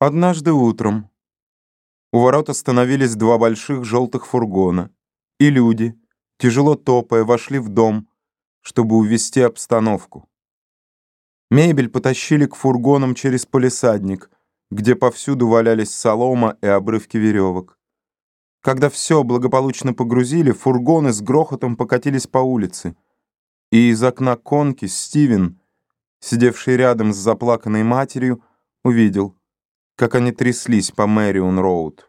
Однажды утром у ворот остановились два больших желтых фургона, и люди, тяжело топая, вошли в дом, чтобы увести обстановку. Мебель потащили к фургонам через полисадник, где повсюду валялись солома и обрывки веревок. Когда все благополучно погрузили, фургоны с грохотом покатились по улице, и из окна конки Стивен, сидевший рядом с заплаканной матерью, увидел — как они тряслись по Мэрион-Роуд.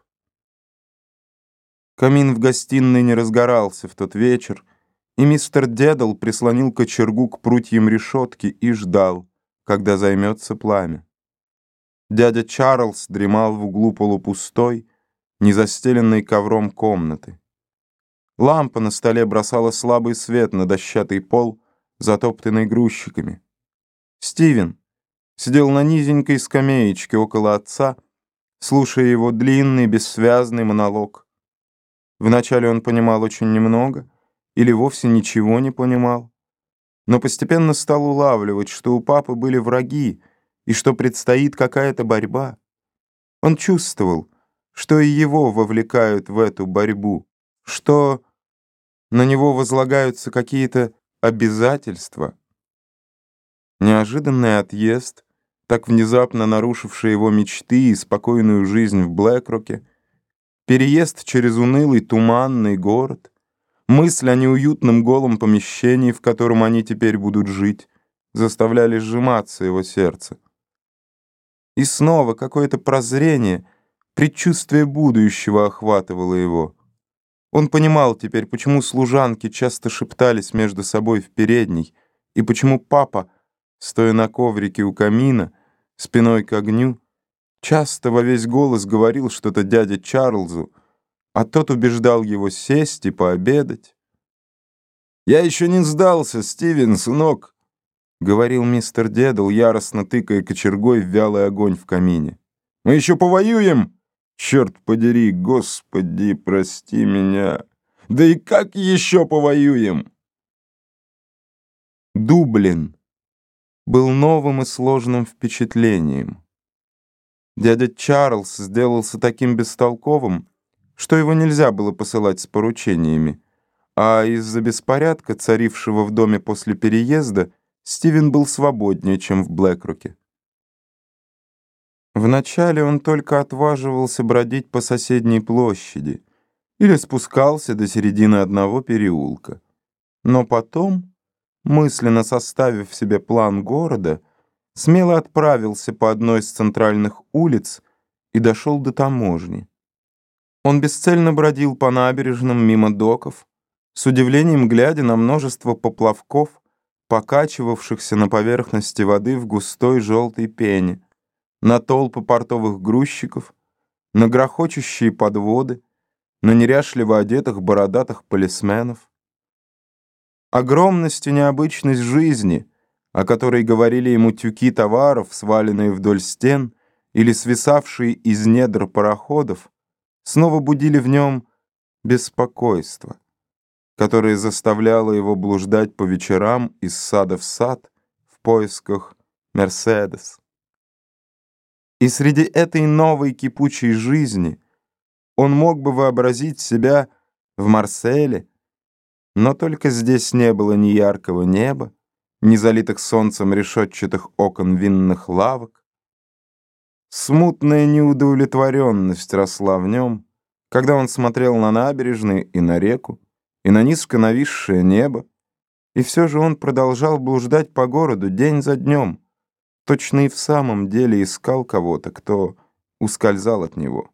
Камин в гостиной не разгорался в тот вечер, и мистер Дедал прислонил кочергу к прутьям решетки и ждал, когда займется пламя. Дядя Чарльз дремал в углу полупустой, незастеленной ковром комнаты. Лампа на столе бросала слабый свет на дощатый пол, затоптанный грузчиками. Стивен, сидел на низенькой скамеечке около отца, слушая его длинный, бессвязный монолог. Вначале он понимал очень немного или вовсе ничего не понимал, но постепенно стал улавливать, что у папы были враги и что предстоит какая-то борьба. Он чувствовал, что и его вовлекают в эту борьбу, что на него возлагаются какие-то обязательства. Неожиданный отъезд — так внезапно нарушивший его мечты и спокойную жизнь в Блэкроке, переезд через унылый туманный город, мысль о неуютном голом помещении, в котором они теперь будут жить, заставляли сжиматься его сердце. И снова какое-то прозрение, предчувствие будущего охватывало его. Он понимал теперь, почему служанки часто шептались между собой в передней, и почему папа, стоя на коврике у камина, спиной к огню, часто во весь голос говорил что-то дяде Чарльзу, а тот убеждал его сесть и пообедать. «Я еще не сдался, Стивен, сынок», — говорил мистер Дедл, яростно тыкая кочергой в вялый огонь в камине. «Мы еще повоюем? Черт подери, господи, прости меня! Да и как еще повоюем?» Дублин был новым и сложным впечатлением. Дядя Чарльз сделался таким бестолковым, что его нельзя было посылать с поручениями, а из-за беспорядка, царившего в доме после переезда, Стивен был свободнее, чем в Блэкроке. Вначале он только отваживался бродить по соседней площади или спускался до середины одного переулка. Но потом мысленно составив себе план города, смело отправился по одной из центральных улиц и дошел до таможни. Он бесцельно бродил по набережным мимо доков, с удивлением глядя на множество поплавков, покачивавшихся на поверхности воды в густой желтой пене, на толпы портовых грузчиков, на грохочущие подводы, на неряшливо одетых бородатых полисменов. Огромность и необычность жизни, о которой говорили ему тюки товаров, сваленные вдоль стен или свисавшие из недр пароходов, снова будили в нем беспокойство, которое заставляло его блуждать по вечерам из сада в сад в поисках Мерседес. И среди этой новой кипучей жизни он мог бы вообразить себя в Марселе, но только здесь не было ни яркого неба, ни залитых солнцем решетчатых окон винных лавок. Смутная неудовлетворенность росла в нем, когда он смотрел на набережные и на реку, и на низко нависшее небо, и все же он продолжал блуждать по городу день за днем, точно и в самом деле искал кого-то, кто ускользал от него.